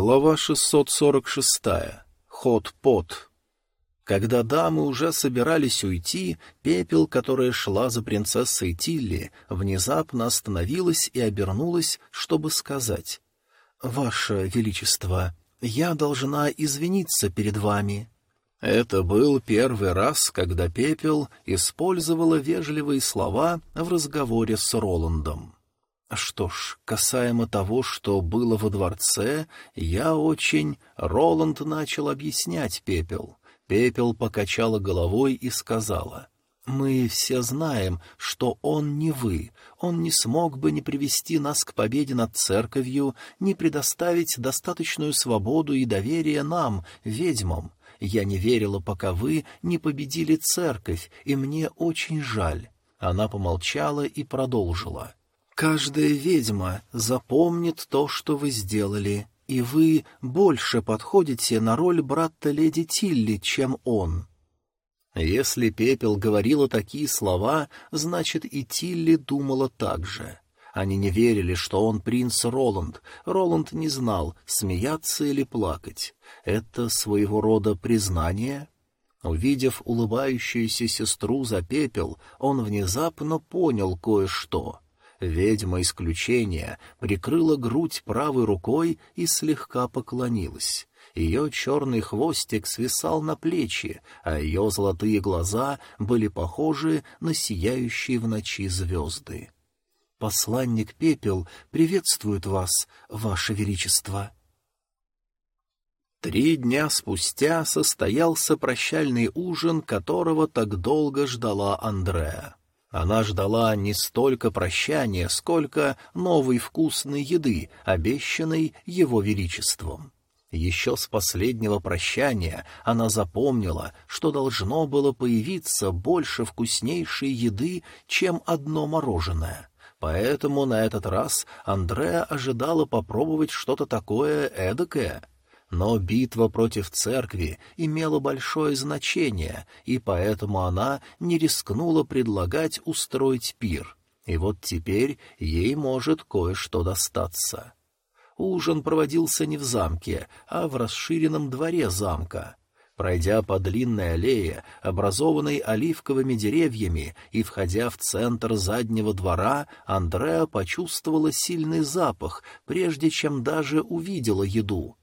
Глава 646. Ход-пот. Когда дамы уже собирались уйти, пепел, которая шла за принцессой Тилли, внезапно остановилась и обернулась, чтобы сказать «Ваше Величество, я должна извиниться перед вами». Это был первый раз, когда пепел использовала вежливые слова в разговоре с Роландом. Что ж, касаемо того, что было во дворце, я очень... Роланд начал объяснять Пепел. Пепел покачала головой и сказала... «Мы все знаем, что он не вы. Он не смог бы не привести нас к победе над церковью, не предоставить достаточную свободу и доверие нам, ведьмам. Я не верила, пока вы не победили церковь, и мне очень жаль». Она помолчала и продолжила. Каждая ведьма запомнит то, что вы сделали, и вы больше подходите на роль брата леди Тилли, чем он. Если Пепел говорила такие слова, значит и Тилли думала так же. Они не верили, что он принц Роланд. Роланд не знал, смеяться или плакать. Это своего рода признание? Увидев улыбающуюся сестру за пепел, он внезапно понял кое-что — Ведьма исключения прикрыла грудь правой рукой и слегка поклонилась. Ее черный хвостик свисал на плечи, а ее золотые глаза были похожи на сияющие в ночи звезды. «Посланник Пепел приветствует вас, Ваше Величество!» Три дня спустя состоялся прощальный ужин, которого так долго ждала Андреа. Она ждала не столько прощания, сколько новой вкусной еды, обещанной его величеством. Еще с последнего прощания она запомнила, что должно было появиться больше вкуснейшей еды, чем одно мороженое. Поэтому на этот раз Андреа ожидала попробовать что-то такое эдакое — но битва против церкви имела большое значение, и поэтому она не рискнула предлагать устроить пир. И вот теперь ей может кое-что достаться. Ужин проводился не в замке, а в расширенном дворе замка. Пройдя по длинной аллее, образованной оливковыми деревьями, и входя в центр заднего двора, Андреа почувствовала сильный запах, прежде чем даже увидела еду.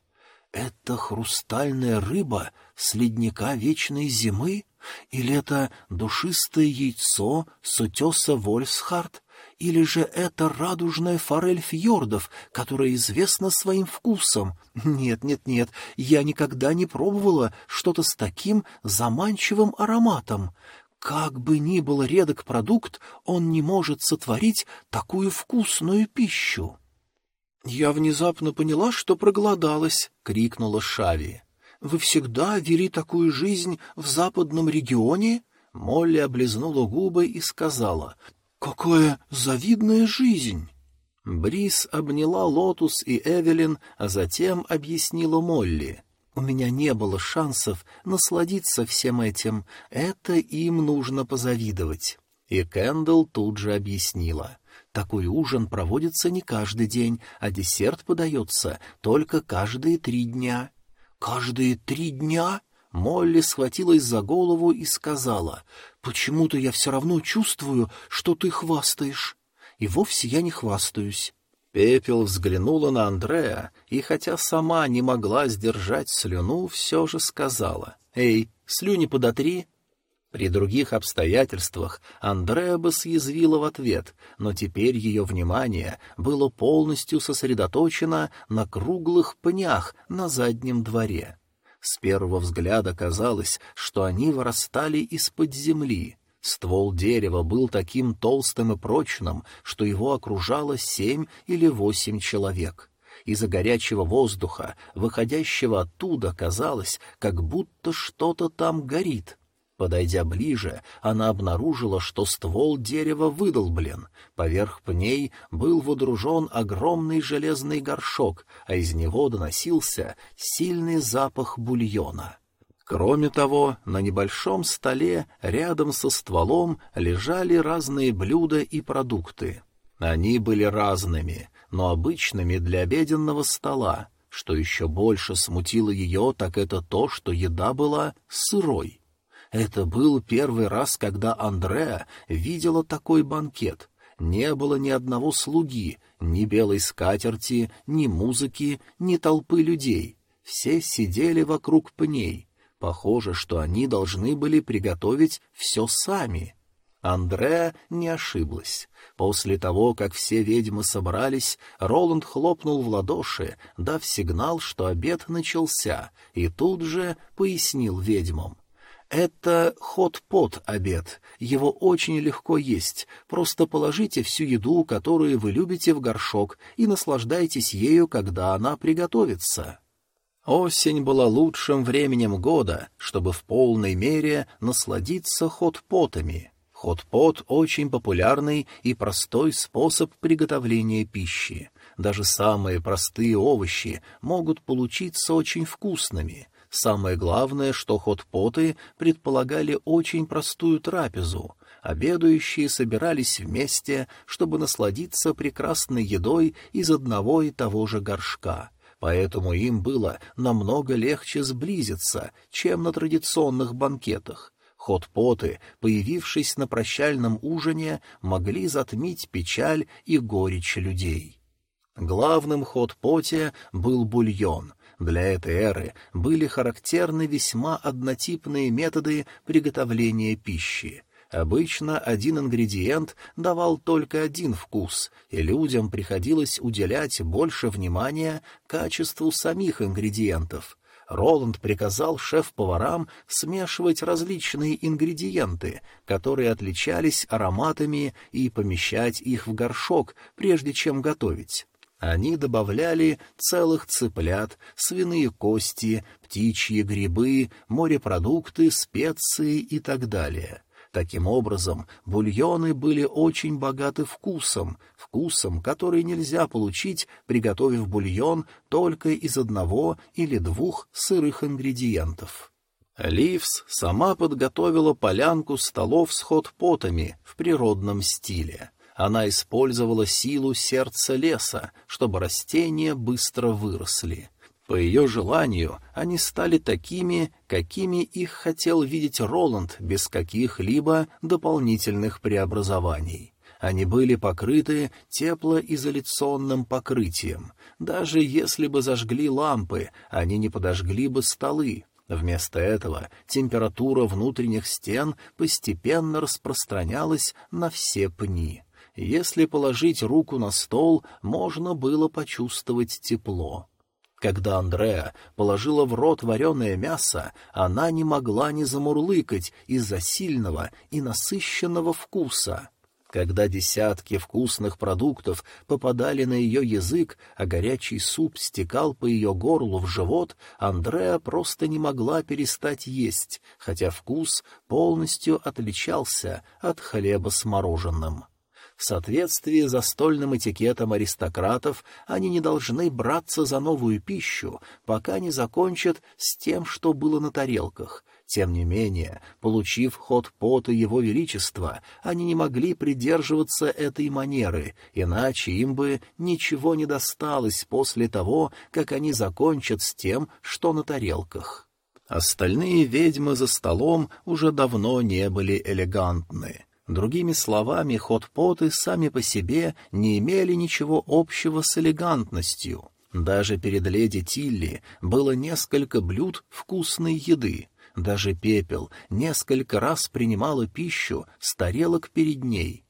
Это хрустальная рыба с ледника вечной зимы? Или это душистое яйцо с утеса Вольсхард? Или же это радужная форель фьордов, которая известна своим вкусом? Нет, нет, нет, я никогда не пробовала что-то с таким заманчивым ароматом. Как бы ни был редок продукт, он не может сотворить такую вкусную пищу. «Я внезапно поняла, что проголодалась», — крикнула Шави. «Вы всегда вели такую жизнь в западном регионе?» Молли облизнула губы и сказала, «Какая завидная жизнь!» Брис обняла Лотус и Эвелин, а затем объяснила Молли. «У меня не было шансов насладиться всем этим, это им нужно позавидовать». И Кэндл тут же объяснила. Такой ужин проводится не каждый день, а десерт подается только каждые три дня. «Каждые три дня?» Молли схватилась за голову и сказала, «Почему-то я все равно чувствую, что ты хвастаешь». И вовсе я не хвастаюсь. Пепел взглянула на Андрея и, хотя сама не могла сдержать слюну, все же сказала, «Эй, слюни подотри, при других обстоятельствах Андреа бы съязвила в ответ, но теперь ее внимание было полностью сосредоточено на круглых пнях на заднем дворе. С первого взгляда казалось, что они вырастали из-под земли. Ствол дерева был таким толстым и прочным, что его окружало семь или восемь человек. Из-за горячего воздуха, выходящего оттуда, казалось, как будто что-то там горит — Подойдя ближе, она обнаружила, что ствол дерева выдолблен. Поверх пней был водружен огромный железный горшок, а из него доносился сильный запах бульона. Кроме того, на небольшом столе рядом со стволом лежали разные блюда и продукты. Они были разными, но обычными для обеденного стола — Что еще больше смутило ее, так это то, что еда была сырой. Это был первый раз, когда Андреа видела такой банкет. Не было ни одного слуги, ни белой скатерти, ни музыки, ни толпы людей. Все сидели вокруг пней. Похоже, что они должны были приготовить все сами. Андреа не ошиблась. После того, как все ведьмы собрались, Роланд хлопнул в ладоши, дав сигнал, что обед начался, и тут же пояснил ведьмам. Это хот-пот обед. Его очень легко есть. Просто положите всю еду, которую вы любите, в горшок и наслаждайтесь ею, когда она приготовится. Осень была лучшим временем года, чтобы в полной мере насладиться хот-потами. Хот-пот — очень популярный и простой способ приготовления пищи. Даже самые простые овощи могут получиться очень вкусными. Самое главное, что хот-поты предполагали очень простую трапезу. Обедающие собирались вместе, чтобы насладиться прекрасной едой из одного и того же горшка — поэтому им было намного легче сблизиться, чем на традиционных банкетах. Хот-поты, появившись на прощальном ужине, могли затмить печаль и горечь людей. Главным хот-поте был бульон. Для этой эры были характерны весьма однотипные методы приготовления пищи. Обычно один ингредиент давал только один вкус, и людям приходилось уделять больше внимания качеству самих ингредиентов. Роланд приказал шеф-поварам смешивать различные ингредиенты, которые отличались ароматами, и помещать их в горшок, прежде чем готовить. Они добавляли целых цыплят, свиные кости, птичьи грибы, морепродукты, специи и так далее. Таким образом, бульоны были очень богаты вкусом, вкусом, который нельзя получить, приготовив бульон только из одного или двух сырых ингредиентов. Ливс сама подготовила полянку столов с хот-потами в природном стиле. Она использовала силу сердца леса, чтобы растения быстро выросли. По ее желанию, они стали такими, какими их хотел видеть Роланд без каких-либо дополнительных преобразований. Они были покрыты теплоизоляционным покрытием. Даже если бы зажгли лампы, они не подожгли бы столы. Вместо этого температура внутренних стен постепенно распространялась на все пни. Если положить руку на стол, можно было почувствовать тепло. Когда Андреа положила в рот вареное мясо, она не могла не замурлыкать из-за сильного и насыщенного вкуса. Когда десятки вкусных продуктов попадали на ее язык, а горячий суп стекал по ее горлу в живот, Андреа просто не могла перестать есть, хотя вкус полностью отличался от хлеба с мороженым. В соответствии с застольным этикетом аристократов они не должны браться за новую пищу, пока не закончат с тем, что было на тарелках. Тем не менее, получив ход пота Его Величества, они не могли придерживаться этой манеры, иначе им бы ничего не досталось после того, как они закончат с тем, что на тарелках. Остальные ведьмы за столом уже давно не были элегантны. Другими словами, хот-поты сами по себе не имели ничего общего с элегантностью. Даже перед леди Тилли было несколько блюд вкусной еды. Даже пепел несколько раз принимала пищу с тарелок перед ней.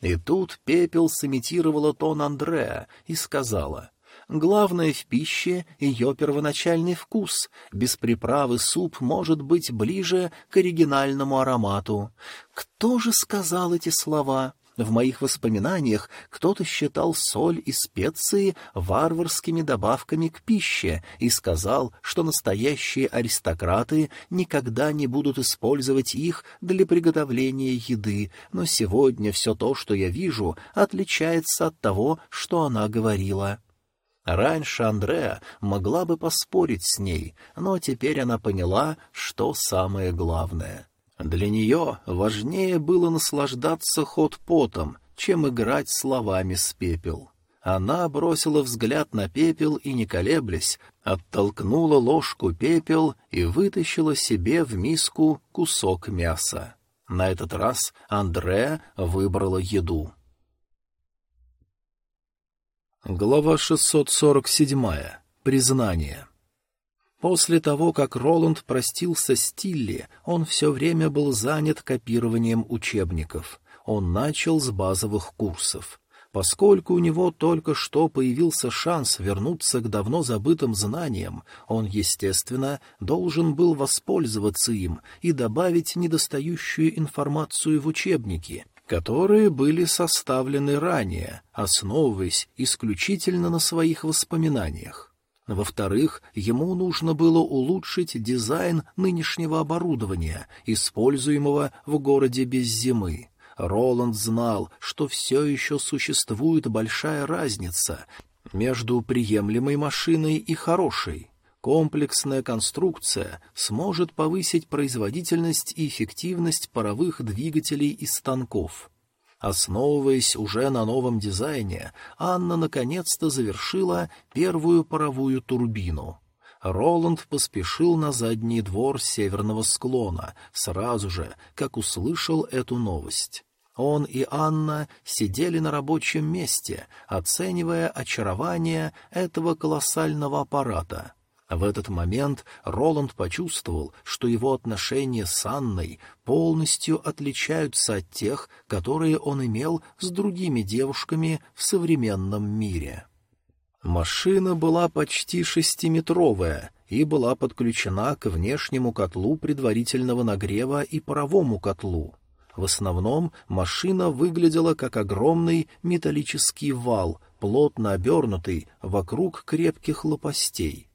И тут пепел сымитировала тон Андреа и сказала — Главное в пище — ее первоначальный вкус. Без приправы суп может быть ближе к оригинальному аромату. Кто же сказал эти слова? В моих воспоминаниях кто-то считал соль и специи варварскими добавками к пище и сказал, что настоящие аристократы никогда не будут использовать их для приготовления еды, но сегодня все то, что я вижу, отличается от того, что она говорила. Раньше Андреа могла бы поспорить с ней, но теперь она поняла, что самое главное. Для нее важнее было наслаждаться ход-потом, чем играть словами с пепел. Она бросила взгляд на пепел и, не колеблясь, оттолкнула ложку пепел и вытащила себе в миску кусок мяса. На этот раз Андре выбрала еду. Глава 647. Признание. После того, как Роланд простился с Тилли, он все время был занят копированием учебников. Он начал с базовых курсов. Поскольку у него только что появился шанс вернуться к давно забытым знаниям, он, естественно, должен был воспользоваться им и добавить недостающую информацию в учебники, которые были составлены ранее, основываясь исключительно на своих воспоминаниях. Во-вторых, ему нужно было улучшить дизайн нынешнего оборудования, используемого в городе без зимы. Роланд знал, что все еще существует большая разница между приемлемой машиной и хорошей. Комплексная конструкция сможет повысить производительность и эффективность паровых двигателей и станков. Основываясь уже на новом дизайне, Анна наконец-то завершила первую паровую турбину. Роланд поспешил на задний двор северного склона, сразу же, как услышал эту новость. Он и Анна сидели на рабочем месте, оценивая очарование этого колоссального аппарата. В этот момент Роланд почувствовал, что его отношения с Анной полностью отличаются от тех, которые он имел с другими девушками в современном мире. Машина была почти шестиметровая и была подключена к внешнему котлу предварительного нагрева и паровому котлу. В основном машина выглядела как огромный металлический вал, плотно обернутый вокруг крепких лопастей.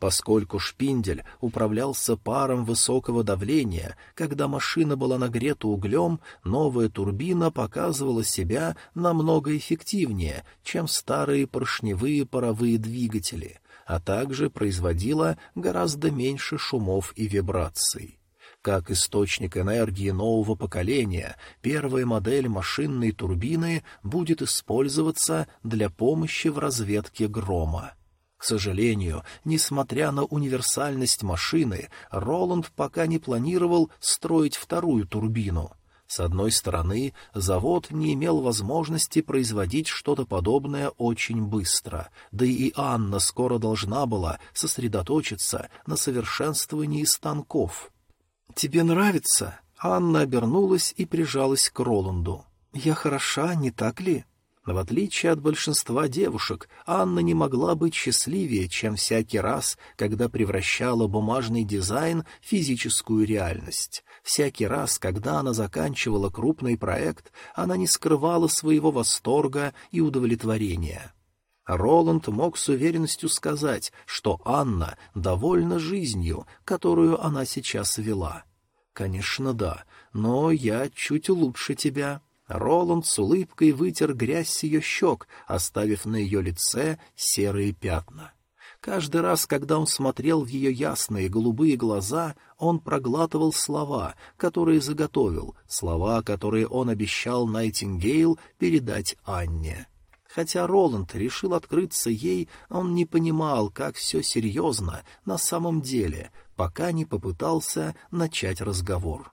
Поскольку шпиндель управлялся паром высокого давления, когда машина была нагрета углем, новая турбина показывала себя намного эффективнее, чем старые поршневые паровые двигатели, а также производила гораздо меньше шумов и вибраций. Как источник энергии нового поколения, первая модель машинной турбины будет использоваться для помощи в разведке грома. К сожалению, несмотря на универсальность машины, Роланд пока не планировал строить вторую турбину. С одной стороны, завод не имел возможности производить что-то подобное очень быстро, да и Анна скоро должна была сосредоточиться на совершенствовании станков. «Тебе нравится?» Анна обернулась и прижалась к Роланду. «Я хороша, не так ли?» В отличие от большинства девушек, Анна не могла быть счастливее, чем всякий раз, когда превращала бумажный дизайн в физическую реальность. Всякий раз, когда она заканчивала крупный проект, она не скрывала своего восторга и удовлетворения. Роланд мог с уверенностью сказать, что Анна довольна жизнью, которую она сейчас вела. «Конечно, да, но я чуть лучше тебя». Роланд с улыбкой вытер грязь с ее щек, оставив на ее лице серые пятна. Каждый раз, когда он смотрел в ее ясные голубые глаза, он проглатывал слова, которые заготовил, слова, которые он обещал Найтингейл передать Анне. Хотя Роланд решил открыться ей, он не понимал, как все серьезно на самом деле, пока не попытался начать разговор.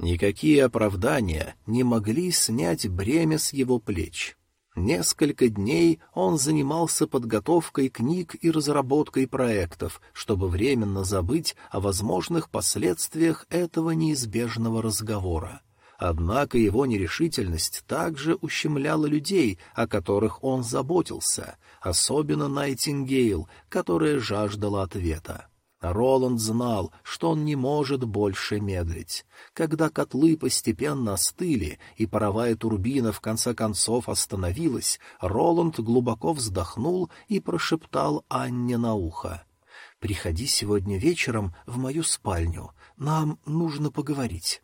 Никакие оправдания не могли снять бремя с его плеч. Несколько дней он занимался подготовкой книг и разработкой проектов, чтобы временно забыть о возможных последствиях этого неизбежного разговора. Однако его нерешительность также ущемляла людей, о которых он заботился, особенно Найтингейл, которая жаждала ответа. Роланд знал, что он не может больше медлить. Когда котлы постепенно остыли и паровая турбина в конце концов остановилась, Роланд глубоко вздохнул и прошептал Анне на ухо. «Приходи сегодня вечером в мою спальню. Нам нужно поговорить».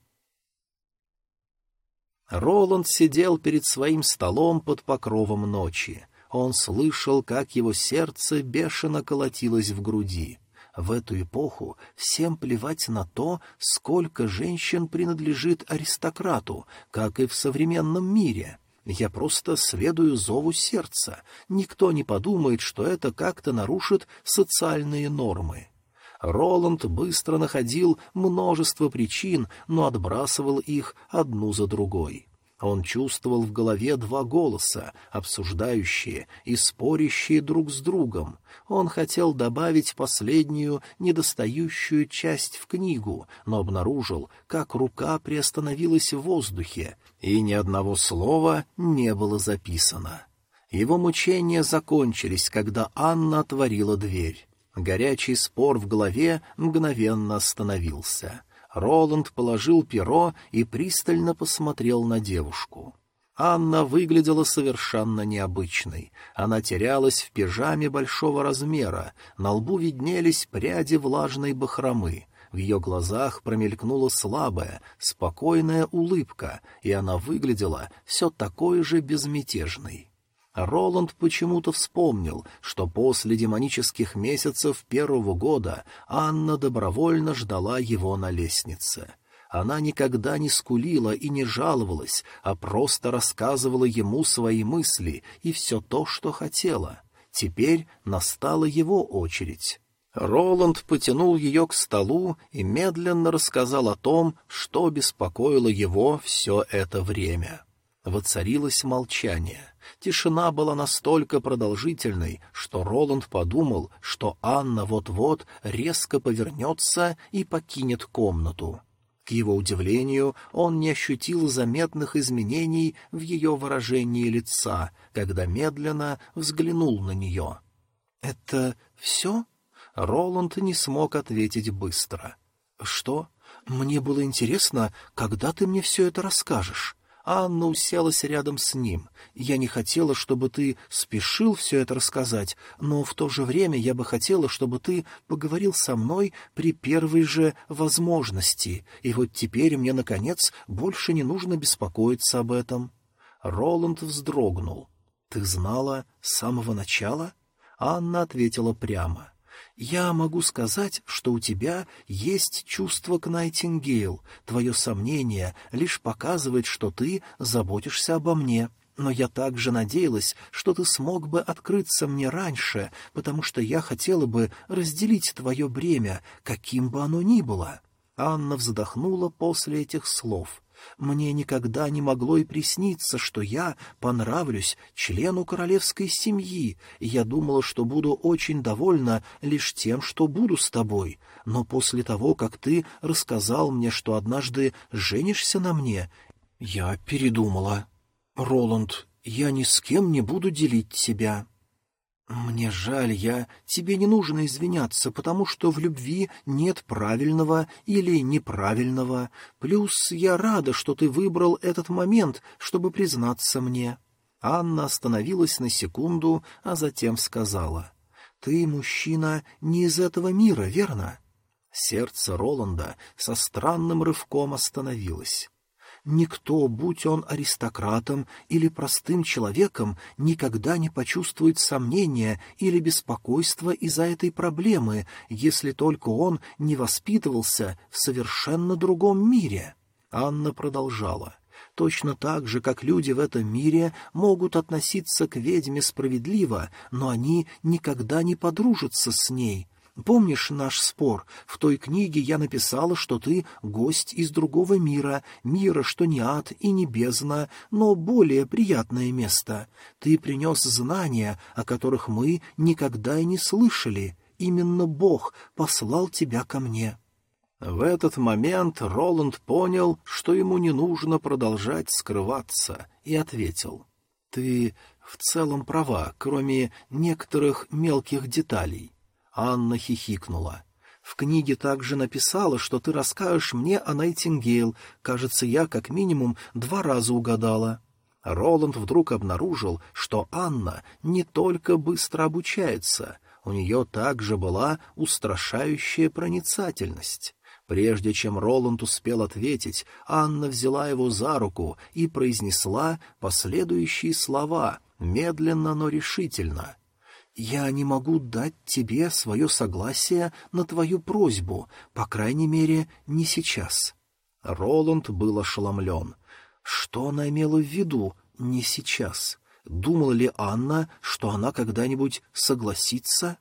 Роланд сидел перед своим столом под покровом ночи. Он слышал, как его сердце бешено колотилось в груди. В эту эпоху всем плевать на то, сколько женщин принадлежит аристократу, как и в современном мире. Я просто следую зову сердца. Никто не подумает, что это как-то нарушит социальные нормы. Роланд быстро находил множество причин, но отбрасывал их одну за другой. Он чувствовал в голове два голоса, обсуждающие и спорящие друг с другом. Он хотел добавить последнюю недостающую часть в книгу, но обнаружил, как рука приостановилась в воздухе, и ни одного слова не было записано. Его мучения закончились, когда Анна отворила дверь. Горячий спор в голове мгновенно остановился. Роланд положил перо и пристально посмотрел на девушку. Анна выглядела совершенно необычной. Она терялась в пижаме большого размера, на лбу виднелись пряди влажной бахромы. В ее глазах промелькнула слабая, спокойная улыбка, и она выглядела все такой же безмятежной. Роланд почему-то вспомнил, что после демонических месяцев первого года Анна добровольно ждала его на лестнице. Она никогда не скулила и не жаловалась, а просто рассказывала ему свои мысли и все то, что хотела. Теперь настала его очередь. Роланд потянул ее к столу и медленно рассказал о том, что беспокоило его все это время. Воцарилось молчание — Тишина была настолько продолжительной, что Роланд подумал, что Анна вот-вот резко повернется и покинет комнату. К его удивлению, он не ощутил заметных изменений в ее выражении лица, когда медленно взглянул на нее. «Это все?» Роланд не смог ответить быстро. «Что? Мне было интересно, когда ты мне все это расскажешь?» Анна уселась рядом с ним. Я не хотела, чтобы ты спешил все это рассказать, но в то же время я бы хотела, чтобы ты поговорил со мной при первой же возможности, и вот теперь мне, наконец, больше не нужно беспокоиться об этом. Роланд вздрогнул. — Ты знала с самого начала? Анна ответила прямо. — я могу сказать, что у тебя есть чувство к Найтингейл. Твое сомнение лишь показывает, что ты заботишься обо мне. Но я также надеялась, что ты смог бы открыться мне раньше, потому что я хотела бы разделить твое бремя, каким бы оно ни было». Анна вздохнула после этих слов — мне никогда не могло и присниться, что я понравлюсь члену королевской семьи, и я думала, что буду очень довольна лишь тем, что буду с тобой. Но после того, как ты рассказал мне, что однажды женишься на мне, я передумала. Роланд, я ни с кем не буду делить тебя. «Мне жаль, я... Тебе не нужно извиняться, потому что в любви нет правильного или неправильного. Плюс я рада, что ты выбрал этот момент, чтобы признаться мне». Анна остановилась на секунду, а затем сказала. «Ты, мужчина, не из этого мира, верно?» Сердце Роланда со странным рывком остановилось. Никто, будь он аристократом или простым человеком, никогда не почувствует сомнения или беспокойства из-за этой проблемы, если только он не воспитывался в совершенно другом мире. Анна продолжала. Точно так же, как люди в этом мире могут относиться к ведьме справедливо, но они никогда не подружатся с ней, Помнишь наш спор? В той книге я написала, что ты гость из другого мира, мира, что не ад и не бездна, но более приятное место. Ты принес знания, о которых мы никогда и не слышали. Именно Бог послал тебя ко мне». В этот момент Роланд понял, что ему не нужно продолжать скрываться, и ответил. «Ты в целом права, кроме некоторых мелких деталей. Анна хихикнула. «В книге также написала, что ты расскажешь мне о Найтингейл. Кажется, я как минимум два раза угадала». Роланд вдруг обнаружил, что Анна не только быстро обучается, у нее также была устрашающая проницательность. Прежде чем Роланд успел ответить, Анна взяла его за руку и произнесла последующие слова, медленно, но решительно — «Я не могу дать тебе свое согласие на твою просьбу, по крайней мере, не сейчас». Роланд был ошеломлен. Что она имела в виду? не сейчас. Думала ли Анна, что она когда-нибудь согласится?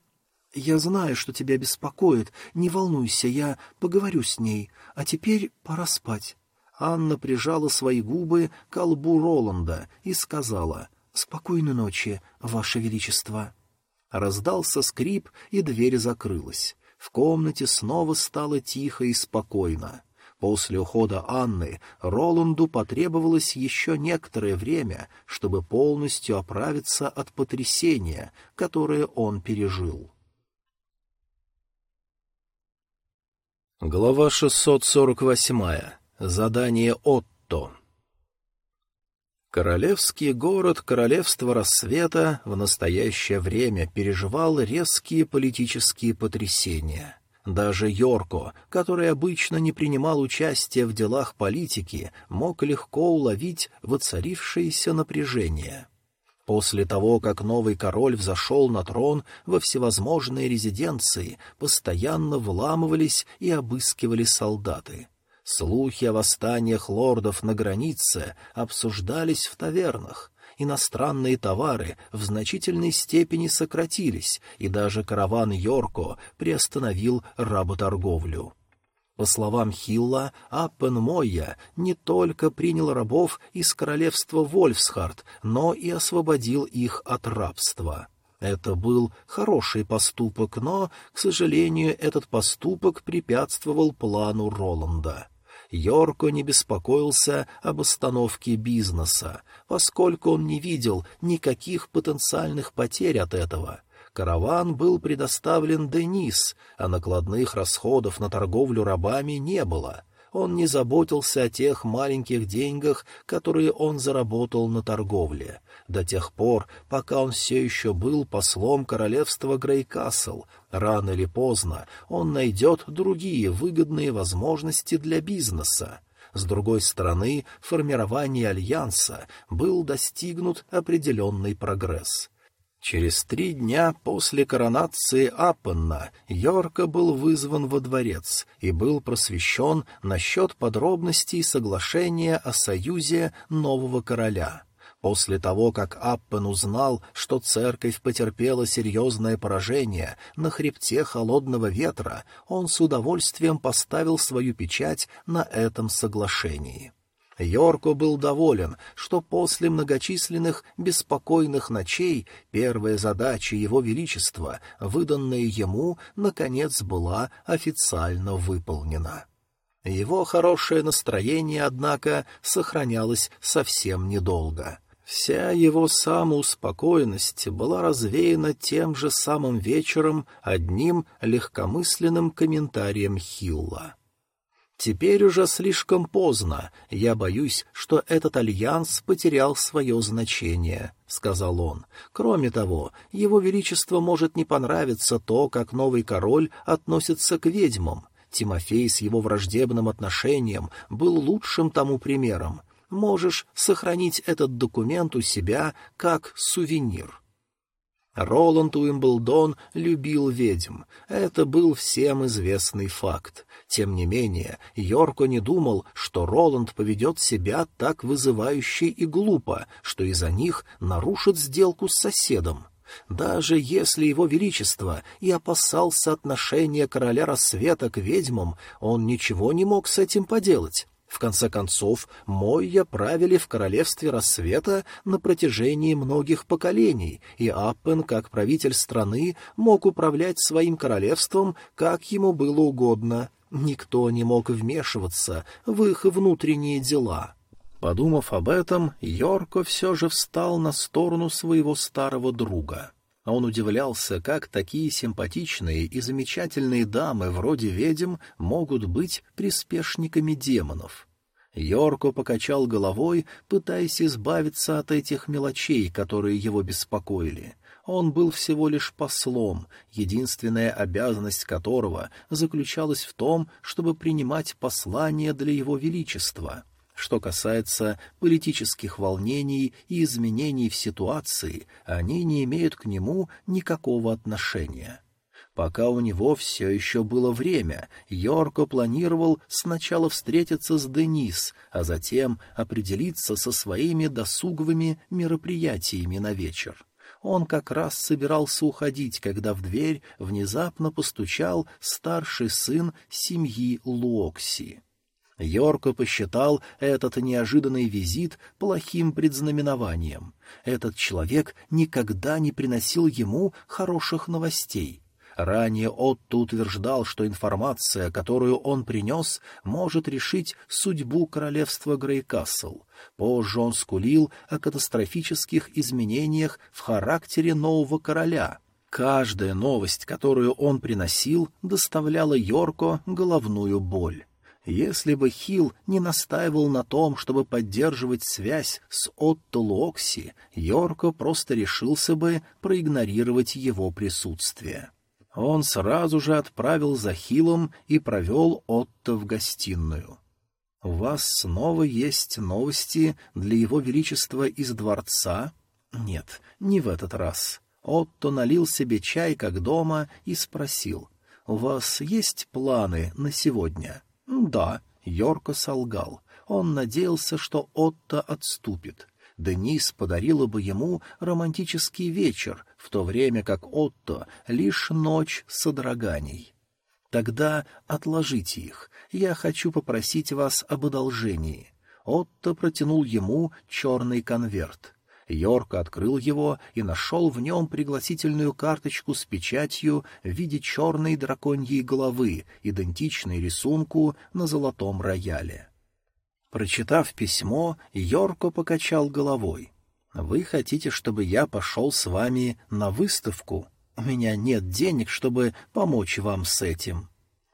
Я знаю, что тебя беспокоит. Не волнуйся, я поговорю с ней. А теперь пора спать. Анна прижала свои губы к колбу Роланда и сказала «Спокойной ночи, Ваше Величество». Раздался скрип, и дверь закрылась. В комнате снова стало тихо и спокойно. После ухода Анны Роланду потребовалось еще некоторое время, чтобы полностью оправиться от потрясения, которое он пережил. Глава 648. Задание Отто. Королевский город Королевства Рассвета в настоящее время переживал резкие политические потрясения. Даже Йорко, который обычно не принимал участия в делах политики, мог легко уловить воцарившееся напряжение. После того, как новый король взошел на трон, во всевозможные резиденции постоянно вламывались и обыскивали солдаты. Слухи о восстаниях лордов на границе обсуждались в тавернах, иностранные товары в значительной степени сократились, и даже караван Йорко приостановил работорговлю. По словам Хилла, Аппен Мойя не только принял рабов из королевства Вольфсхард, но и освободил их от рабства. Это был хороший поступок, но, к сожалению, этот поступок препятствовал плану Роланда. Йорко не беспокоился об остановке бизнеса, поскольку он не видел никаких потенциальных потерь от этого. Караван был предоставлен Денис, а накладных расходов на торговлю рабами не было. Он не заботился о тех маленьких деньгах, которые он заработал на торговле до тех пор, пока он все еще был послом королевства Грейкасл. Рано или поздно он найдет другие выгодные возможности для бизнеса. С другой стороны, в формировании альянса был достигнут определенный прогресс. Через три дня после коронации Аппенна Йорка был вызван во дворец и был просвещен насчет подробностей соглашения о союзе нового короля. После того, как Аппен узнал, что церковь потерпела серьезное поражение на хребте холодного ветра, он с удовольствием поставил свою печать на этом соглашении. Йорко был доволен, что после многочисленных беспокойных ночей первая задача Его Величества, выданная ему, наконец была официально выполнена. Его хорошее настроение, однако, сохранялось совсем недолго — Вся его самоуспокоенность была развеяна тем же самым вечером одним легкомысленным комментарием Хилла. «Теперь уже слишком поздно. Я боюсь, что этот альянс потерял свое значение», — сказал он. «Кроме того, его величество может не понравиться то, как новый король относится к ведьмам. Тимофей с его враждебным отношением был лучшим тому примером можешь сохранить этот документ у себя как сувенир. Роланд Уимблдон любил ведьм. Это был всем известный факт. Тем не менее, Йорко не думал, что Роланд поведет себя так вызывающе и глупо, что из-за них нарушит сделку с соседом. Даже если его величество и опасался отношения короля рассвета к ведьмам, он ничего не мог с этим поделать. В конце концов, Мойя правили в королевстве рассвета на протяжении многих поколений, и Аппен, как правитель страны, мог управлять своим королевством, как ему было угодно. Никто не мог вмешиваться в их внутренние дела. Подумав об этом, Йорко все же встал на сторону своего старого друга — а он удивлялся, как такие симпатичные и замечательные дамы вроде ведьм могут быть приспешниками демонов. Йорко покачал головой, пытаясь избавиться от этих мелочей, которые его беспокоили. Он был всего лишь послом, единственная обязанность которого заключалась в том, чтобы принимать послания для его величества — что касается политических волнений и изменений в ситуации, они не имеют к нему никакого отношения. Пока у него все еще было время, Йорко планировал сначала встретиться с Денис, а затем определиться со своими досуговыми мероприятиями на вечер. Он как раз собирался уходить, когда в дверь внезапно постучал старший сын семьи Локси. Йорко посчитал этот неожиданный визит плохим предзнаменованием. Этот человек никогда не приносил ему хороших новостей. Ранее Отто утверждал, что информация, которую он принес, может решить судьбу королевства Грейкасл. Позже он скулил о катастрофических изменениях в характере нового короля. Каждая новость, которую он приносил, доставляла Йорко головную боль. Если бы Хилл не настаивал на том, чтобы поддерживать связь с Отто Локси, Йорко просто решился бы проигнорировать его присутствие. Он сразу же отправил за Хилом и провел Отто в гостиную. «У вас снова есть новости для его величества из дворца?» «Нет, не в этот раз». Отто налил себе чай, как дома, и спросил. «У вас есть планы на сегодня?» «Да», — Йорко солгал. Он надеялся, что Отто отступит. Денис подарила бы ему романтический вечер, в то время как Отто — лишь ночь содроганий. «Тогда отложите их. Я хочу попросить вас об одолжении». Отто протянул ему черный конверт. Йорк открыл его и нашел в нем пригласительную карточку с печатью в виде черной драконьей головы, идентичной рисунку на золотом рояле. Прочитав письмо, Йорко покачал головой. «Вы хотите, чтобы я пошел с вами на выставку? У меня нет денег, чтобы помочь вам с этим».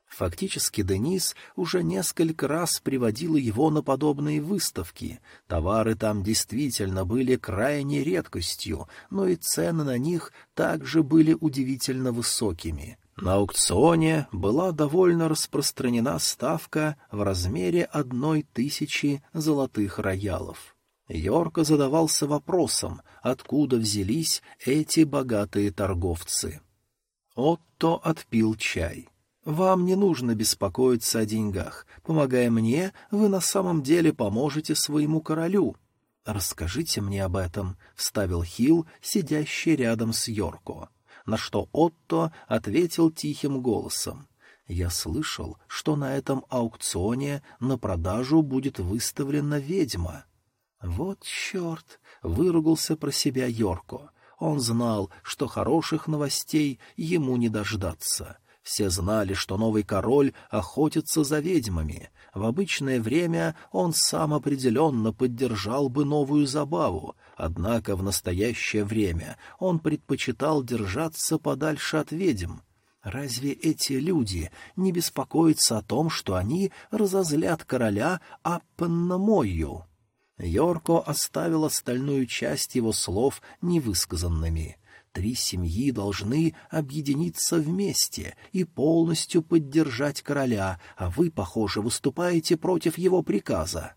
Фактически Денис уже несколько раз приводила его на подобные выставки. Товары там действительно были крайней редкостью, но и цены на них также были удивительно высокими. На аукционе была довольно распространена ставка в размере одной тысячи золотых роялов. Йорко задавался вопросом, откуда взялись эти богатые торговцы. Отто отпил чай. Вам не нужно беспокоиться о деньгах. Помогая мне, вы на самом деле поможете своему королю. Расскажите мне об этом, вставил Хил, сидящий рядом с Йорко. На что Отто ответил тихим голосом: я слышал, что на этом аукционе на продажу будет выставлена ведьма. Вот черт! выругался про себя Йорко. Он знал, что хороших новостей ему не дождаться. Все знали, что новый король охотится за ведьмами. В обычное время он сам определенно поддержал бы новую забаву, однако в настоящее время он предпочитал держаться подальше от ведьм. Разве эти люди не беспокоятся о том, что они разозлят короля Аппеннамою? Йорко оставил остальную часть его слов невысказанными — Три семьи должны объединиться вместе и полностью поддержать короля, а вы, похоже, выступаете против его приказа.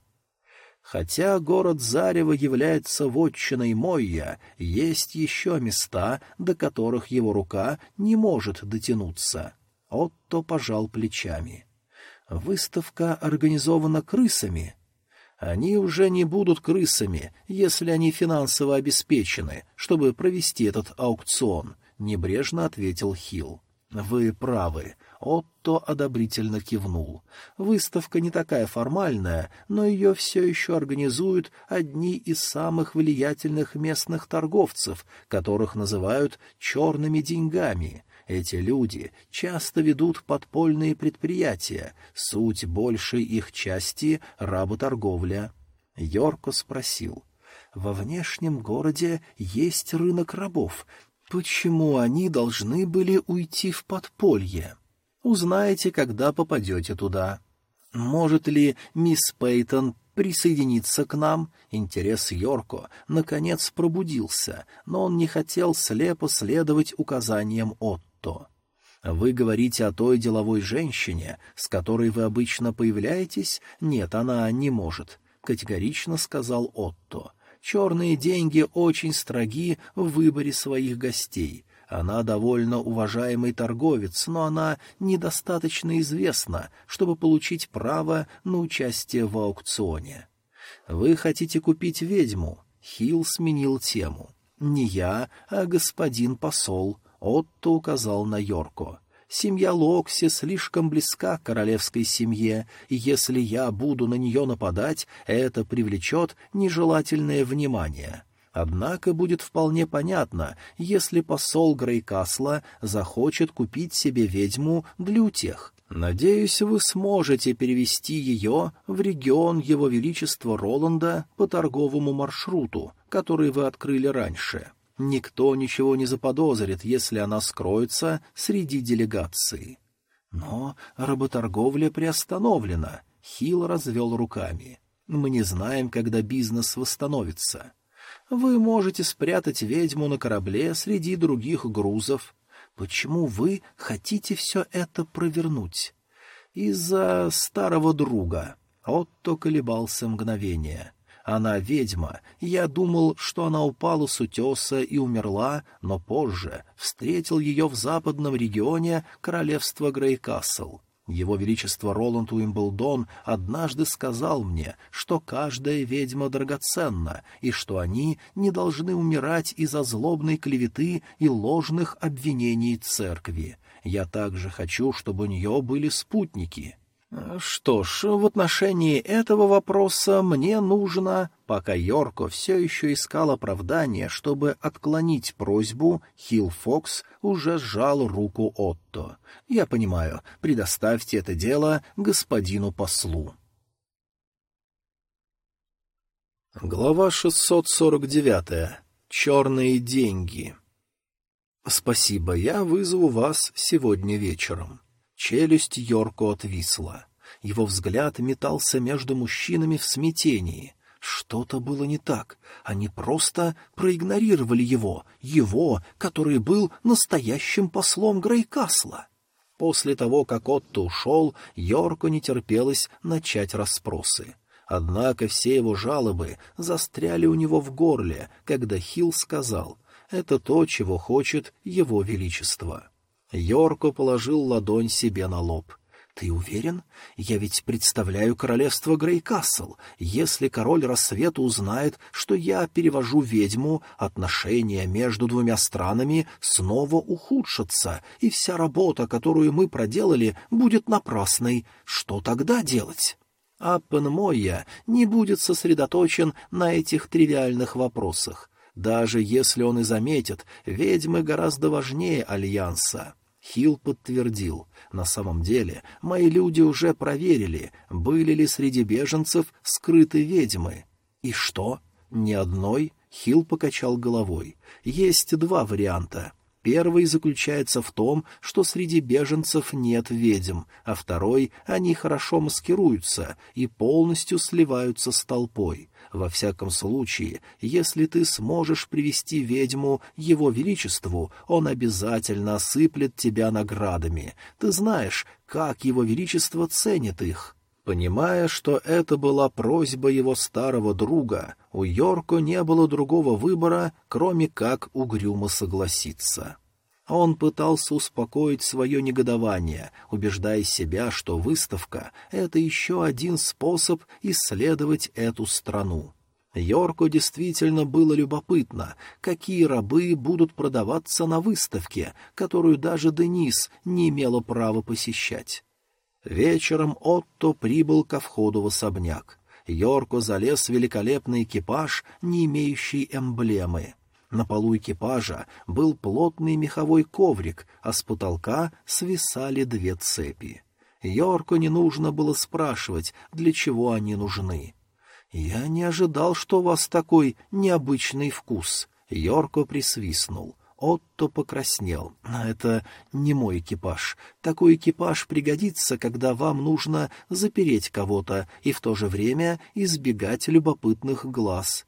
Хотя город Зарево является вотчиной Мойя, есть еще места, до которых его рука не может дотянуться. Отто пожал плечами. Выставка организована крысами — они уже не будут крысами, если они финансово обеспечены, чтобы провести этот аукцион, — небрежно ответил Хилл. Вы правы. Отто одобрительно кивнул. Выставка не такая формальная, но ее все еще организуют одни из самых влиятельных местных торговцев, которых называют «черными деньгами». Эти люди часто ведут подпольные предприятия, суть большей их части — работорговля. Йорко спросил. «Во внешнем городе есть рынок рабов. Почему они должны были уйти в подполье? Узнаете, когда попадете туда. Может ли мисс Пейтон присоединиться к нам. Интерес Йорко, наконец, пробудился, но он не хотел слепо следовать указаниям Отто что? Вы говорите о той деловой женщине, с которой вы обычно появляетесь? Нет, она не может, — категорично сказал Отто. Черные деньги очень строги в выборе своих гостей. Она довольно уважаемый торговец, но она недостаточно известна, чтобы получить право на участие в аукционе. Вы хотите купить ведьму? Хилл сменил тему. Не я, а господин посол. Отто указал на Йорко. Семья Локси слишком близка к королевской семье, и если я буду на нее нападать, это привлечет нежелательное внимание. Однако будет вполне понятно, если посол Грейкасла захочет купить себе ведьму для утех. Надеюсь, вы сможете перевести ее в регион Его Величества Роланда по торговому маршруту, который вы открыли раньше. Никто ничего не заподозрит, если она скроется среди делегации. Но работорговля приостановлена. Хилл развел руками. Мы не знаем, когда бизнес восстановится. Вы можете спрятать ведьму на корабле среди других грузов. Почему вы хотите все это провернуть? Из-за старого друга. Отто колебался мгновение. Она ведьма. Я думал, что она упала с утеса и умерла, но позже встретил ее в западном регионе королевства Грейкасл. Его Величество Роланд Уимблдон однажды сказал мне, что каждая ведьма драгоценна, и что они не должны умирать из-за злобной клеветы и ложных обвинений церкви. Я также хочу, чтобы у нее были спутники. Что ж, в отношении этого вопроса мне нужно... Пока Йорко все еще искал оправдание, чтобы отклонить просьбу, Хилл Фокс уже сжал руку Отто. «Я понимаю, предоставьте это дело господину послу». Глава 649. Черные деньги. «Спасибо, я вызову вас сегодня вечером». Челюсть Йорко отвисла. Его взгляд метался между мужчинами в смятении. Что-то было не так. Они просто проигнорировали его, его, который был настоящим послом Грейкасла. После того, как Отто ушел, Йорку не терпелось начать расспросы. Однако все его жалобы застряли у него в горле, когда Хилл сказал «это то, чего хочет его величество». Йорко положил ладонь себе на лоб. «Ты уверен? Я ведь представляю королевство Грейкасл. Если король рассвета узнает, что я перевожу ведьму, отношения между двумя странами снова ухудшатся, и вся работа, которую мы проделали, будет напрасной. Что тогда делать?» Аппен Мойя не будет сосредоточен на этих тривиальных вопросах. Даже если он и заметит, ведьмы гораздо важнее Альянса. Хилл подтвердил. На самом деле, мои люди уже проверили, были ли среди беженцев скрыты ведьмы. И что? Ни одной? Хилл покачал головой. Есть два варианта. Первый заключается в том, что среди беженцев нет ведьм, а второй — они хорошо маскируются и полностью сливаются с толпой. Во всяком случае, если ты сможешь привести ведьму его величеству, он обязательно осыплет тебя наградами. Ты знаешь, как его величество ценит их. Понимая, что это была просьба его старого друга, у Йорко не было другого выбора, кроме как угрюмо согласиться. Он пытался успокоить свое негодование, убеждая себя, что выставка — это еще один способ исследовать эту страну. Йорку действительно было любопытно, какие рабы будут продаваться на выставке, которую даже Денис не имела права посещать. Вечером Отто прибыл ко входу в особняк. Йорко залез в великолепный экипаж, не имеющий эмблемы. На полу экипажа был плотный меховой коврик, а с потолка свисали две цепи. Йорку не нужно было спрашивать, для чего они нужны. «Я не ожидал, что у вас такой необычный вкус», — Йорко присвистнул. Отто покраснел. «Это не мой экипаж. Такой экипаж пригодится, когда вам нужно запереть кого-то и в то же время избегать любопытных глаз.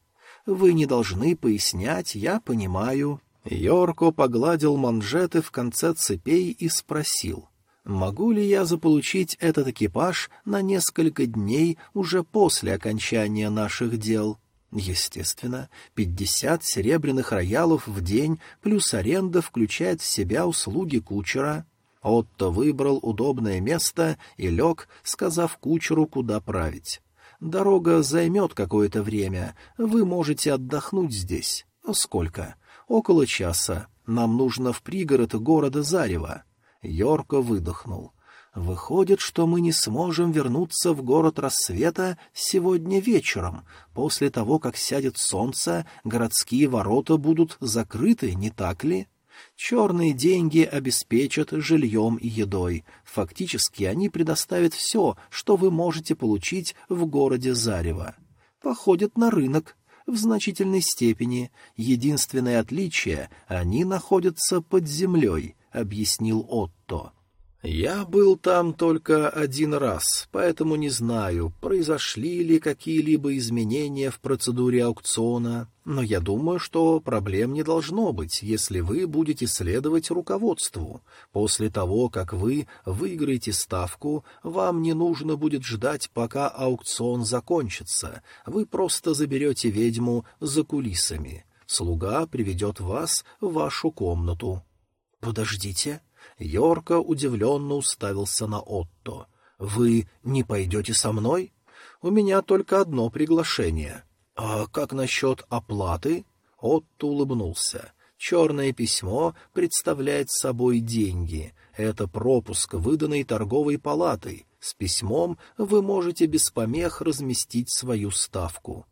Вы не должны пояснять, я понимаю». Йорко погладил манжеты в конце цепей и спросил. «Могу ли я заполучить этот экипаж на несколько дней уже после окончания наших дел?» Естественно, пятьдесят серебряных роялов в день плюс аренда включает в себя услуги кучера. Отто выбрал удобное место и лег, сказав кучеру, куда править. Дорога займет какое-то время, вы можете отдохнуть здесь. Сколько? Около часа. Нам нужно в пригород города Зарева. Йорко выдохнул. Выходит, что мы не сможем вернуться в город рассвета сегодня вечером. После того, как сядет солнце, городские ворота будут закрыты, не так ли? Черные деньги обеспечат жильем и едой. Фактически они предоставят все, что вы можете получить в городе Зарево. Походят на рынок. В значительной степени. Единственное отличие — они находятся под землей, — объяснил Отто. Я был там только один раз, поэтому не знаю, произошли ли какие-либо изменения в процедуре аукциона, но я думаю, что проблем не должно быть, если вы будете следовать руководству. После того, как вы выиграете ставку, вам не нужно будет ждать, пока аукцион закончится, вы просто заберете ведьму за кулисами. Слуга приведет вас в вашу комнату. «Подождите», Йорка удивленно уставился на Отто. «Вы не пойдете со мной? У меня только одно приглашение. А как насчет оплаты?» Отто улыбнулся. «Черное письмо представляет собой деньги. Это пропуск, выданный торговой палатой. С письмом вы можете без помех разместить свою ставку».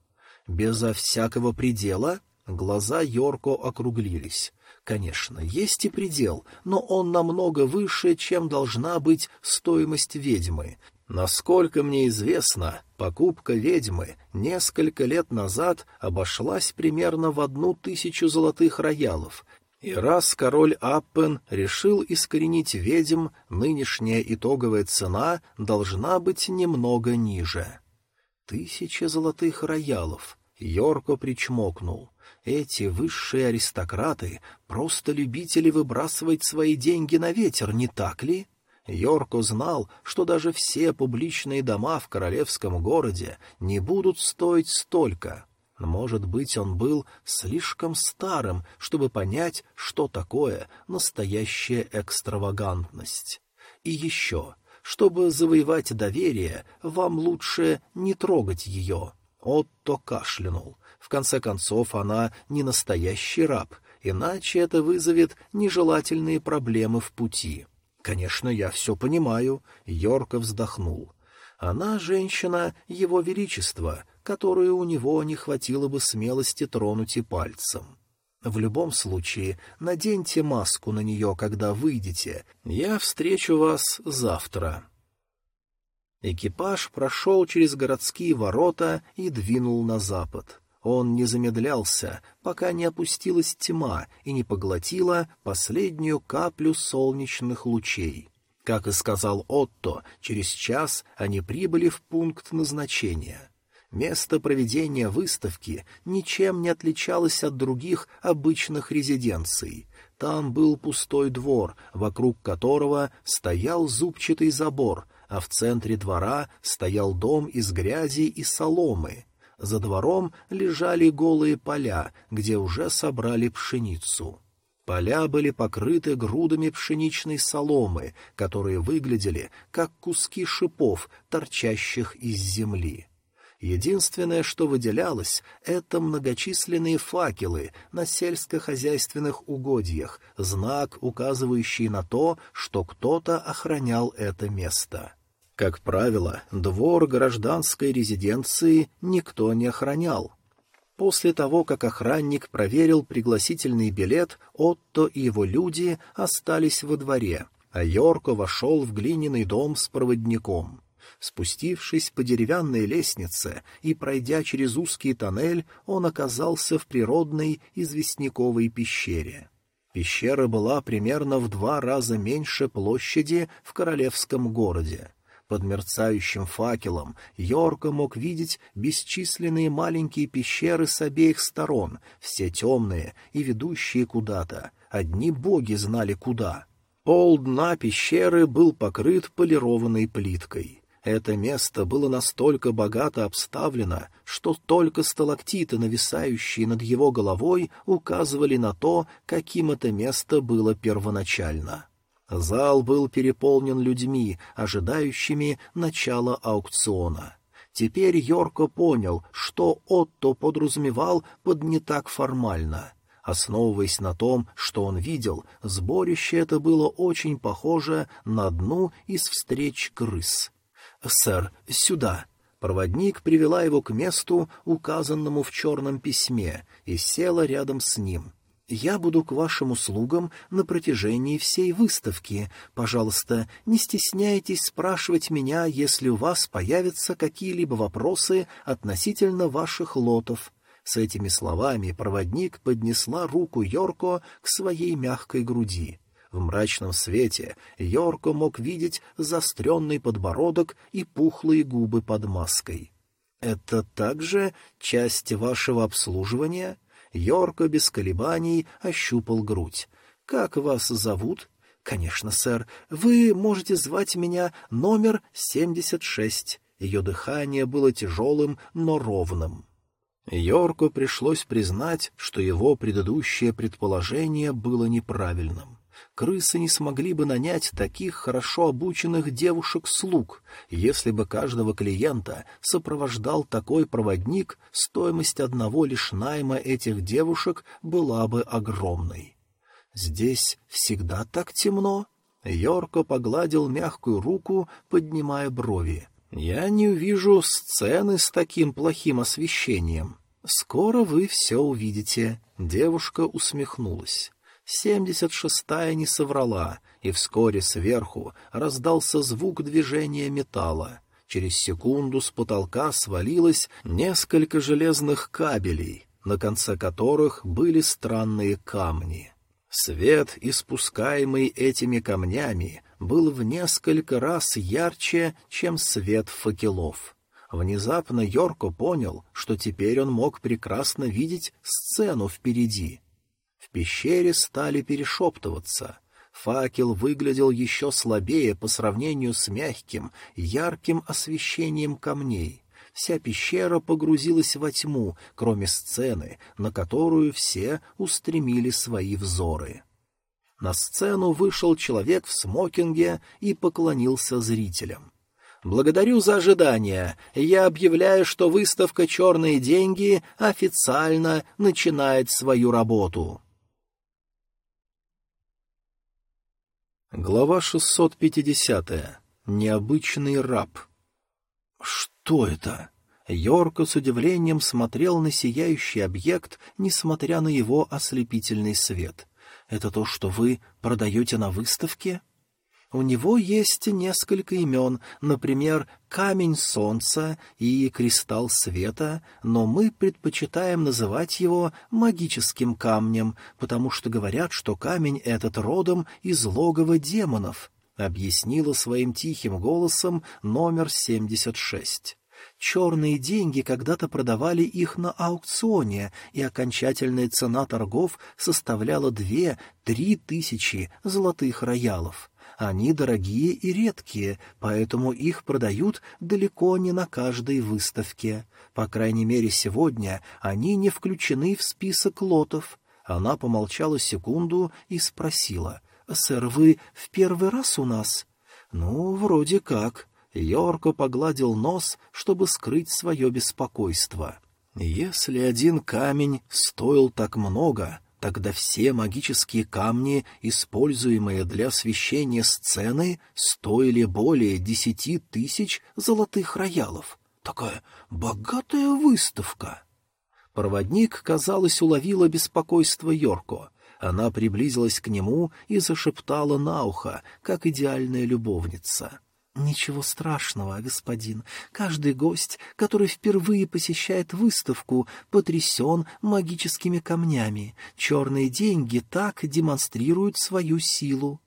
«Безо всякого предела?» Глаза Йорко округлились. Конечно, есть и предел, но он намного выше, чем должна быть стоимость ведьмы. Насколько мне известно, покупка ведьмы несколько лет назад обошлась примерно в одну тысячу золотых роялов, и раз король Аппен решил искоренить ведьм, нынешняя итоговая цена должна быть немного ниже. Тысяча золотых роялов. Йорко причмокнул. Эти высшие аристократы — просто любители выбрасывать свои деньги на ветер, не так ли? Йорко знал, что даже все публичные дома в королевском городе не будут стоить столько. Может быть, он был слишком старым, чтобы понять, что такое настоящая экстравагантность. И еще, чтобы завоевать доверие, вам лучше не трогать ее. Отто кашлянул. В конце концов, она не настоящий раб, иначе это вызовет нежелательные проблемы в пути. Конечно, я все понимаю, Йорка вздохнул. Она женщина Его Величества, которую у него не хватило бы смелости тронуть и пальцем. В любом случае, наденьте маску на нее, когда выйдете. Я встречу вас завтра. Экипаж прошел через городские ворота и двинул на запад. Он не замедлялся, пока не опустилась тьма и не поглотила последнюю каплю солнечных лучей. Как и сказал Отто, через час они прибыли в пункт назначения. Место проведения выставки ничем не отличалось от других обычных резиденций. Там был пустой двор, вокруг которого стоял зубчатый забор, а в центре двора стоял дом из грязи и соломы. За двором лежали голые поля, где уже собрали пшеницу. Поля были покрыты грудами пшеничной соломы, которые выглядели как куски шипов, торчащих из земли. Единственное, что выделялось, — это многочисленные факелы на сельскохозяйственных угодьях, знак, указывающий на то, что кто-то охранял это место. Как правило, двор гражданской резиденции никто не охранял. После того, как охранник проверил пригласительный билет, Отто и его люди остались во дворе, а Йорко вошел в глиняный дом с проводником. Спустившись по деревянной лестнице и пройдя через узкий тоннель, он оказался в природной известняковой пещере. Пещера была примерно в два раза меньше площади в королевском городе. Под мерцающим факелом Йорка мог видеть бесчисленные маленькие пещеры с обеих сторон, все темные и ведущие куда-то. Одни боги знали куда. Пол дна пещеры был покрыт полированной плиткой. Это место было настолько богато обставлено, что только сталактиты, нависающие над его головой, указывали на то, каким это место было первоначально. Зал был переполнен людьми, ожидающими начала аукциона. Теперь Йорко понял, что Отто подразумевал под не так формально. Основываясь на том, что он видел, сборище это было очень похоже на одну из встреч крыс. «Сэр, сюда!» Проводник привела его к месту, указанному в черном письме, и села рядом с ним. «Я буду к вашим услугам на протяжении всей выставки. Пожалуйста, не стесняйтесь спрашивать меня, если у вас появятся какие-либо вопросы относительно ваших лотов». С этими словами проводник поднесла руку Йорко к своей мягкой груди. В мрачном свете Йорко мог видеть заостренный подбородок и пухлые губы под маской. «Это также часть вашего обслуживания?» Йорко без колебаний ощупал грудь. «Как вас зовут?» «Конечно, сэр. Вы можете звать меня номер семьдесят шесть». Ее дыхание было тяжелым, но ровным. Йорку пришлось признать, что его предыдущее предположение было неправильным. Крысы не смогли бы нанять таких хорошо обученных девушек-слуг. Если бы каждого клиента сопровождал такой проводник, стоимость одного лишь найма этих девушек была бы огромной. «Здесь всегда так темно?» Йорко погладил мягкую руку, поднимая брови. Я не увижу сцены с таким плохим освещением. Скоро вы все увидите. Девушка усмехнулась. Семьдесят шестая не соврала, и вскоре сверху раздался звук движения металла. Через секунду с потолка свалилось несколько железных кабелей, на конце которых были странные камни. Свет, испускаемый этими камнями, был в несколько раз ярче, чем свет факелов. Внезапно Йорко понял, что теперь он мог прекрасно видеть сцену впереди. Пещере стали перешептываться. Факел выглядел еще слабее по сравнению с мягким, ярким освещением камней. Вся пещера погрузилась во тьму, кроме сцены, на которую все устремили свои взоры. На сцену вышел человек в смокинге и поклонился зрителям. «Благодарю за ожидание. Я объявляю, что выставка «Черные деньги» официально начинает свою работу». Глава 650. Необычный раб. «Что это?» Йорко с удивлением смотрел на сияющий объект, несмотря на его ослепительный свет — это то, что вы продаете на выставке? У него есть несколько имен, например, камень солнца и кристалл света, но мы предпочитаем называть его магическим камнем, потому что говорят, что камень этот родом из логова демонов, — объяснила своим тихим голосом номер семьдесят шесть. Черные деньги когда-то продавали их на аукционе, и окончательная цена торгов составляла две-три тысячи золотых роялов. Они дорогие и редкие, поэтому их продают далеко не на каждой выставке. По крайней мере, сегодня они не включены в список лотов. Она помолчала секунду и спросила, «Сэр, вы в первый раз у нас?» «Ну, вроде как», Йорко погладил нос, чтобы скрыть свое беспокойство. Если один камень стоил так много, тогда все магические камни, используемые для освещения сцены, стоили более десяти тысяч золотых роялов. Такая богатая выставка. Проводник, казалось, уловила беспокойство Йорко. Она приблизилась к нему и зашептала на ухо, как идеальная любовница. «Ничего страшного, господин. Каждый гость, который впервые посещает выставку, потрясен магическими камнями. Черные деньги так демонстрируют свою силу».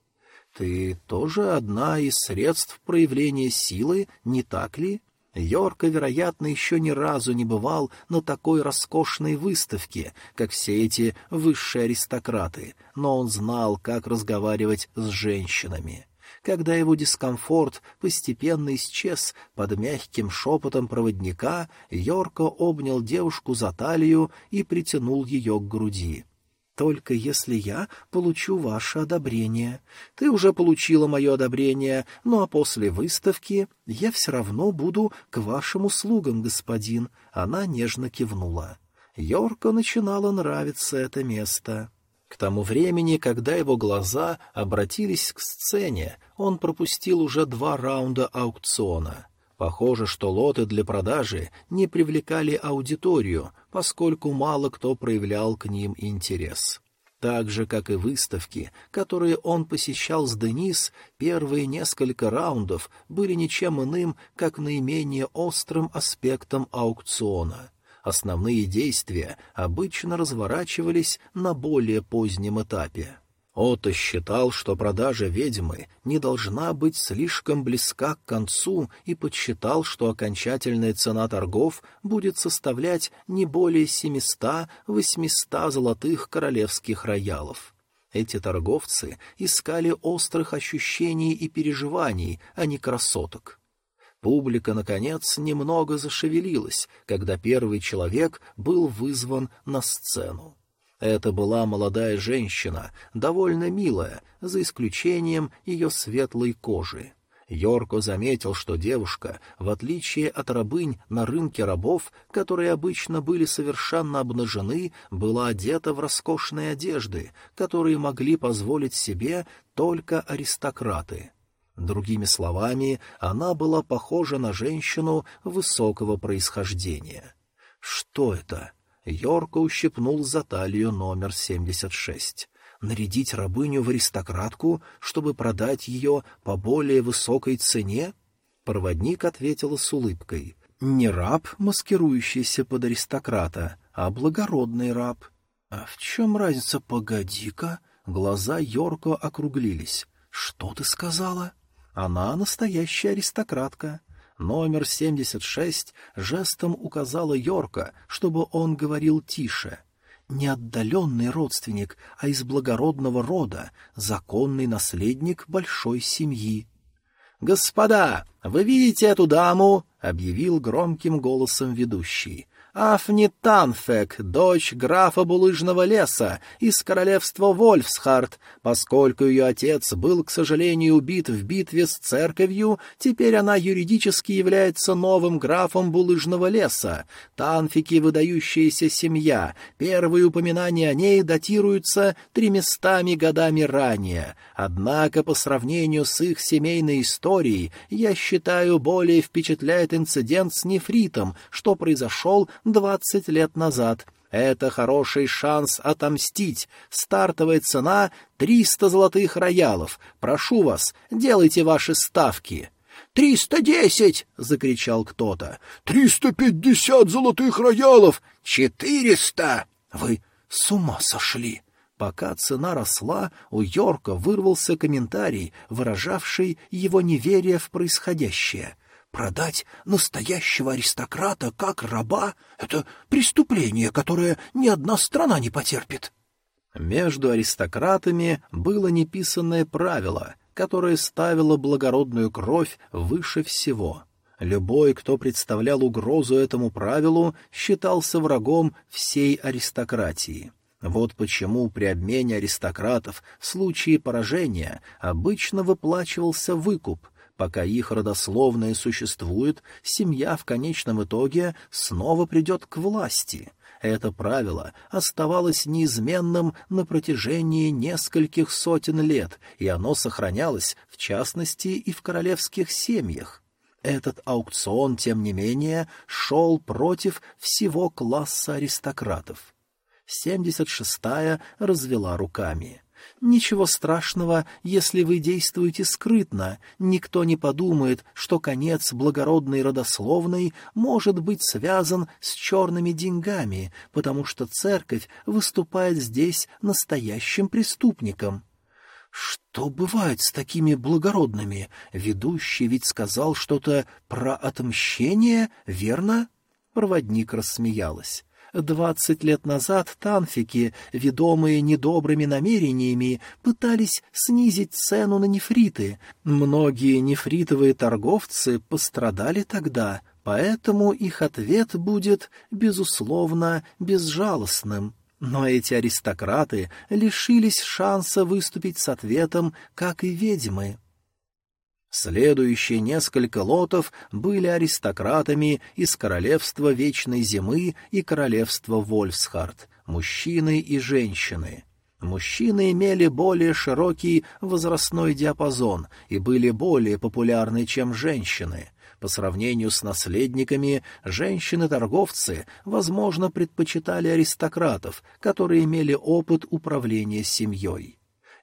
«Ты тоже одна из средств проявления силы, не так ли?» Йорка, вероятно, еще ни разу не бывал на такой роскошной выставке, как все эти высшие аристократы, но он знал, как разговаривать с женщинами. Когда его дискомфорт постепенно исчез под мягким шепотом проводника, Йорко обнял девушку за талию и притянул ее к груди. «Только если я получу ваше одобрение. Ты уже получила мое одобрение, ну а после выставки я все равно буду к вашим услугам, господин». Она нежно кивнула. Йорко начинало нравиться это место. К тому времени, когда его глаза обратились к сцене, он пропустил уже два раунда аукциона. Похоже, что лоты для продажи не привлекали аудиторию, поскольку мало кто проявлял к ним интерес. Так же, как и выставки, которые он посещал с Денис, первые несколько раундов были ничем иным, как наименее острым аспектом аукциона — Основные действия обычно разворачивались на более позднем этапе. Ото считал, что продажа ведьмы не должна быть слишком близка к концу и подсчитал, что окончательная цена торгов будет составлять не более 700-800 золотых королевских роялов. Эти торговцы искали острых ощущений и переживаний, а не красоток. Публика, наконец, немного зашевелилась, когда первый человек был вызван на сцену. Это была молодая женщина, довольно милая, за исключением ее светлой кожи. Йорко заметил, что девушка, в отличие от рабынь на рынке рабов, которые обычно были совершенно обнажены, была одета в роскошные одежды, которые могли позволить себе только аристократы. Другими словами, она была похожа на женщину высокого происхождения. Что это? Йорко ущипнул за талию номер 76. Нарядить рабыню в аристократку, чтобы продать ее по более высокой цене? Проводник ответила с улыбкой. Не раб, маскирующийся под аристократа, а благородный раб. А в чем разница? Погоди-ка. Глаза Йорко округлились. Что ты сказала? Она настоящая аристократка. Номер 76 жестом указала Йорка, чтобы он говорил тише. Не отдаленный родственник, а из благородного рода, законный наследник большой семьи. «Господа, вы видите эту даму?» — объявил громким голосом ведущий. Афни Танфек, дочь графа Булыжного леса из королевства Вольфсхард. Поскольку ее отец был, к сожалению, убит в битве с церковью, теперь она юридически является новым графом Булыжного леса. Танфики — выдающаяся семья. Первые упоминания о ней датируются тремястами годами ранее. Однако, по сравнению с их семейной историей, я считаю, более впечатляет инцидент с нефритом, что произошел двадцать лет назад. Это хороший шанс отомстить. Стартовая цена — триста золотых роялов. Прошу вас, делайте ваши ставки. «Триста десять!» — закричал кто-то. «Триста пятьдесят золотых роялов! Четыреста!» «Вы с ума сошли!» Пока цена росла, у Йорка вырвался комментарий, выражавший его неверие в происходящее — Продать настоящего аристократа как раба — это преступление, которое ни одна страна не потерпит. Между аристократами было неписанное правило, которое ставило благородную кровь выше всего. Любой, кто представлял угрозу этому правилу, считался врагом всей аристократии. Вот почему при обмене аристократов в случае поражения обычно выплачивался выкуп — Пока их родословное существует, семья в конечном итоге снова придет к власти. Это правило оставалось неизменным на протяжении нескольких сотен лет, и оно сохранялось, в частности, и в королевских семьях. Этот аукцион, тем не менее, шел против всего класса аристократов. Семьдесят шестая развела руками. Ничего страшного, если вы действуете скрытно. Никто не подумает, что конец благородной родословной может быть связан с черными деньгами, потому что церковь выступает здесь настоящим преступником. Что бывает с такими благородными? Ведущий ведь сказал что-то про отмщение, верно? Проводник рассмеялась. Двадцать лет назад танфики, ведомые недобрыми намерениями, пытались снизить цену на нефриты. Многие нефритовые торговцы пострадали тогда, поэтому их ответ будет, безусловно, безжалостным. Но эти аристократы лишились шанса выступить с ответом, как и ведьмы. Следующие несколько лотов были аристократами из королевства Вечной Зимы и королевства Вольфсхард, мужчины и женщины. Мужчины имели более широкий возрастной диапазон и были более популярны, чем женщины. По сравнению с наследниками, женщины-торговцы, возможно, предпочитали аристократов, которые имели опыт управления семьей.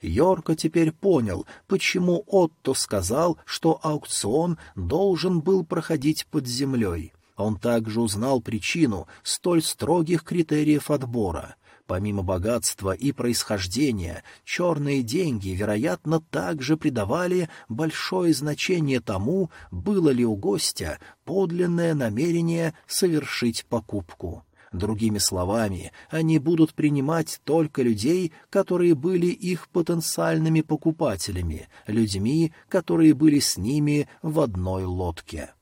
Йорко теперь понял, почему Отто сказал, что аукцион должен был проходить под землей. Он также узнал причину столь строгих критериев отбора. Помимо богатства и происхождения, черные деньги, вероятно, также придавали большое значение тому, было ли у гостя подлинное намерение совершить покупку. Другими словами, они будут принимать только людей, которые были их потенциальными покупателями, людьми, которые были с ними в одной лодке.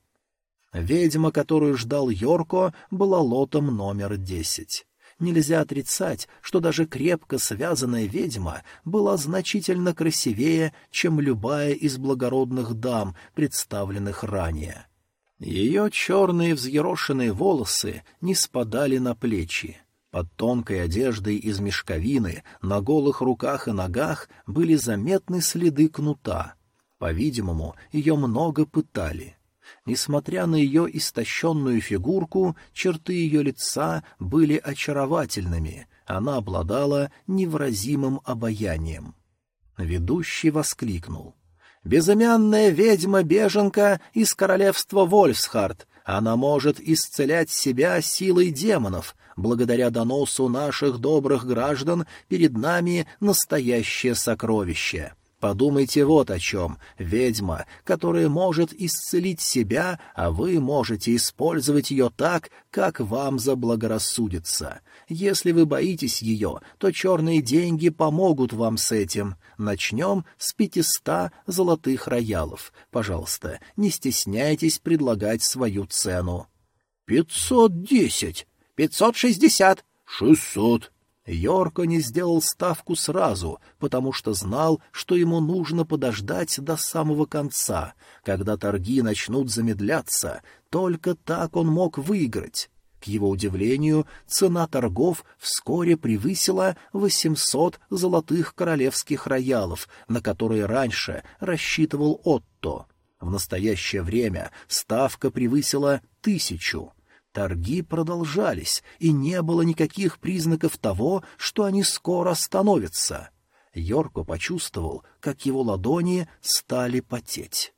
Ведьма, которую ждал Йорко, была лотом номер десять. Нельзя отрицать, что даже крепко связанная ведьма была значительно красивее, чем любая из благородных дам, представленных ранее. Ее черные взъерошенные волосы не спадали на плечи. Под тонкой одеждой из мешковины на голых руках и ногах были заметны следы кнута. По-видимому, ее много пытали. Несмотря на ее истощенную фигурку, черты ее лица были очаровательными, она обладала невразимым обаянием. Ведущий воскликнул. Безымянная ведьма-беженка из королевства Вольфсхард. Она может исцелять себя силой демонов. Благодаря доносу наших добрых граждан перед нами настоящее сокровище. Подумайте вот о чем. Ведьма, которая может исцелить себя, а вы можете использовать ее так, как вам заблагорассудится. Если вы боитесь ее, то черные деньги помогут вам с этим. Начнем с пятиста золотых роялов. Пожалуйста, не стесняйтесь предлагать свою цену. «Пятьсот десять! Пятьсот шестьдесят! Шестьсот!» Йорко не сделал ставку сразу, потому что знал, что ему нужно подождать до самого конца, когда торги начнут замедляться, только так он мог выиграть. К его удивлению, цена торгов вскоре превысила 800 золотых королевских роялов, на которые раньше рассчитывал Отто. В настоящее время ставка превысила тысячу. Торги продолжались, и не было никаких признаков того, что они скоро остановятся. Йорко почувствовал, как его ладони стали потеть.